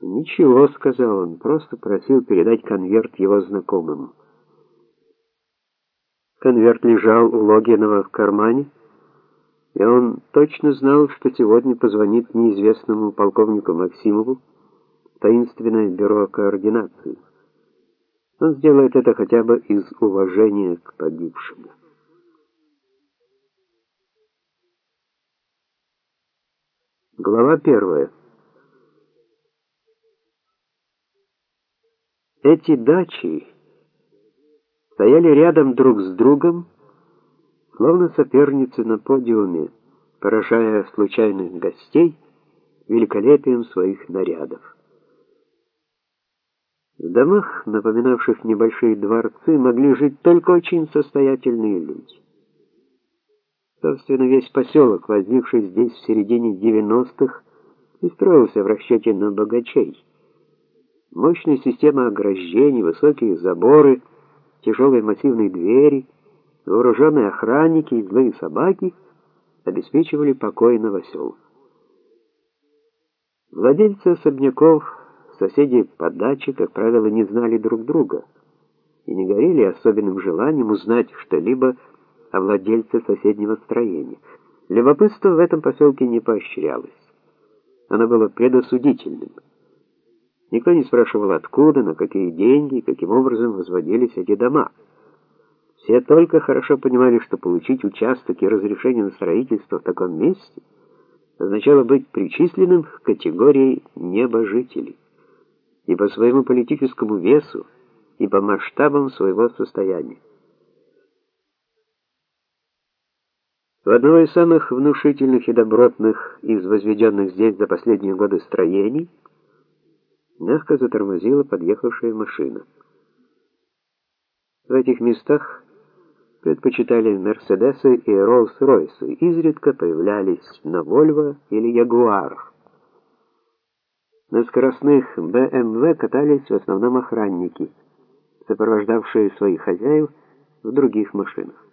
"Ничего", сказал он, просто просил передать конверт его знакомым. Конверт лежал у Логинова в кармане, и он точно знал, что сегодня позвонит неизвестному полковнику Максимову в таинственное бюро координации. Он сделает это хотя бы из уважения к погибшему. Глава первая. Эти дачи стояли рядом друг с другом, словно соперницы на подиуме, поражая случайных гостей великолепием своих нарядов. В домах, напоминавших небольшие дворцы, могли жить только очень состоятельные люди. Собственно, весь поселок, возникший здесь в середине 90-х, и строился в расчете на богачей. Мощная система ограждений, высокие заборы, тяжелые массивные двери, вооруженные охранники и злые собаки обеспечивали покой новоселов. Владельцы особняков, соседи по даче, как правило, не знали друг друга и не горели особенным желанием узнать что-либо о владельце соседнего строения. Любопытство в этом поселке не поощрялось. Оно было предосудительным. Никто не спрашивал, откуда, на какие деньги, каким образом возводились эти дома. Все только хорошо понимали, что получить участок и разрешение на строительство в таком месте означало быть причисленным к категории небожителей. И по своему политическому весу, и по масштабам своего состояния. В одно из самых внушительных и добротных из возведенных здесь за последние годы строений мягко затормозила подъехавшая машина. В этих местах предпочитали Мерседесы и Роллс-Ройсы, изредка появлялись на Вольво или Ягуарах. На скоростных БМВ катались в основном охранники, сопровождавшие своих хозяев в других машинах.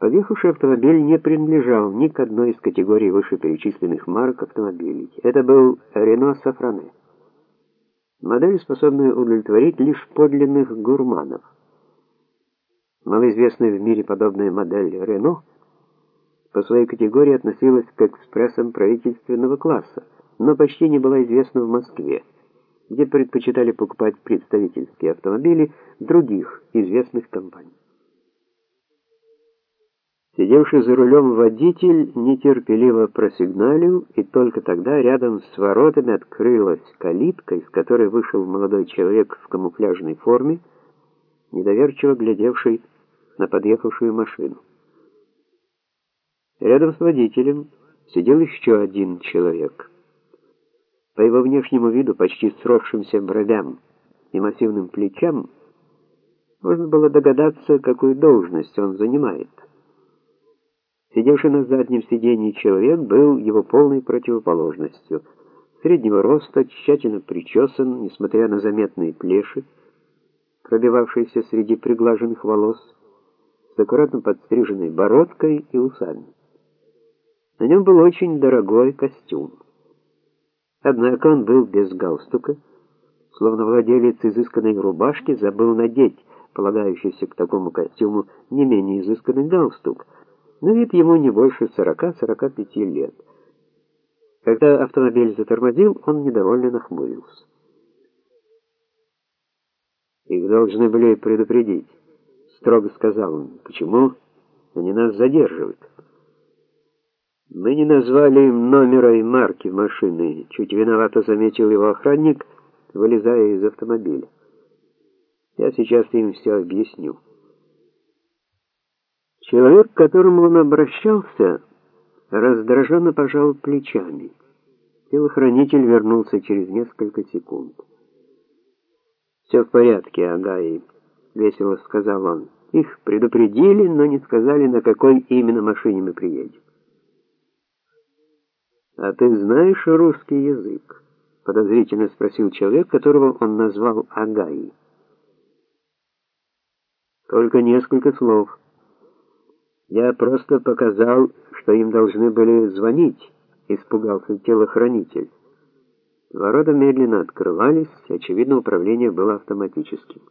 Подъехавший автомобиль не принадлежал ни к одной из категорий вышеперечисленных марок автомобилей. Это был Renault Safrane. Модель, способная удовлетворить лишь подлинных гурманов. Малоизвестная в мире подобная модель Renault по своей категории относилась к экспрессам правительственного класса, но почти не была известна в Москве, где предпочитали покупать представительские автомобили других известных компаний. Сидевший за рулем водитель нетерпеливо просигналил, и только тогда рядом с воротами открылась калитка, из которой вышел молодой человек в камуфляжной форме, недоверчиво глядевший на подъехавшую машину. Рядом с водителем сидел еще один человек. По его внешнему виду, почти сросшимся бровям и массивным плечам, можно было догадаться, какую должность он занимает. Сидевший на заднем сиденье человек был его полной противоположностью. Среднего роста, тщательно причесан, несмотря на заметные плеши, пробивавшиеся среди приглаженных волос, с аккуратно подстриженной бородкой и усами. На нем был очень дорогой костюм. Однако он был без галстука, словно владелец изысканной рубашки забыл надеть полагающийся к такому костюму не менее изысканный галстук — на вид ему не больше 40-45 лет. Когда автомобиль затормозил, он недовольно нахмурился. Их должны были предупредить, строго сказал он. Почему они нас задерживают? Мы не назвали им номера и марки машины, чуть виновато заметил его охранник, вылезая из автомобиля. Я сейчас им все объясню. Человек, к которому он обращался, раздраженно пожал плечами. Телохранитель вернулся через несколько секунд. «Все в порядке, Агаи», — весело сказал он. «Их предупредили, но не сказали, на какой именно машине мы приедем». «А ты знаешь русский язык?» — подозрительно спросил человек, которого он назвал Агаи. «Только несколько слов». Я просто показал, что им должны были звонить, испугался телохранитель. Ворота медленно открывались, очевидно, управление было автоматическим.